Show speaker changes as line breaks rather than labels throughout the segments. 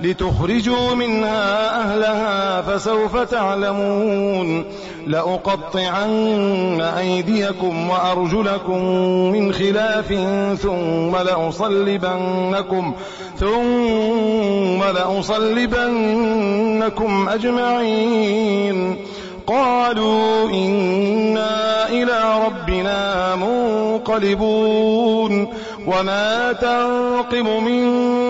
لتخرجوا منها أهلها فسوف تعلمون. لأقطعن أيديكم وأرجلكم من خلاف ثم لأصلبنكم ثم لأصلبنكم أجمعين. قالوا إنا إلى ربنا منقلبون. وما تنقم منا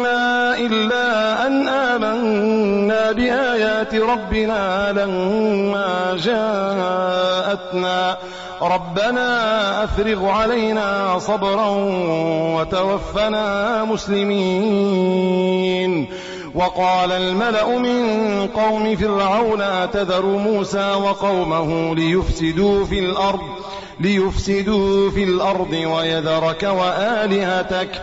إلا أن آمنا بآيات ربنا لما جاءتنا. ربنا أفرغ علينا صبرا وتوفنا مسلمين. وقال الملأ من قوم فرعون تذر موسى وقومه ليفسدوا في الأرض ليفسدوا في الأرض ويذرك وآلهتك.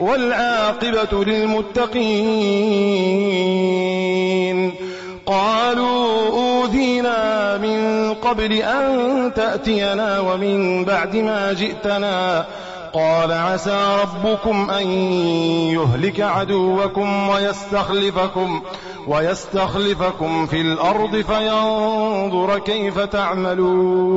والعاقبة للمتقين. قالوا أوذينا من قبل أن تأتينا ومن بعد ما جئتنا. قال عسى ربكم أن يهلك عدوكم ويستخلفكم ويستخلفكم في الأرض فينظر كيف تعملون.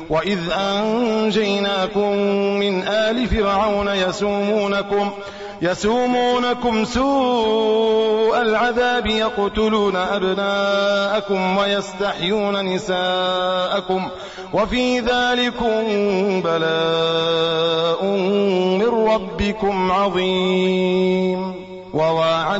وإذ أنجيناكم من آل فرعون يسومونكم يسومونكم سوء العذاب يقتلون أبناءكم ويستحيون نساءكم وفي ذلكم بلاء من ربكم عظيم وواعد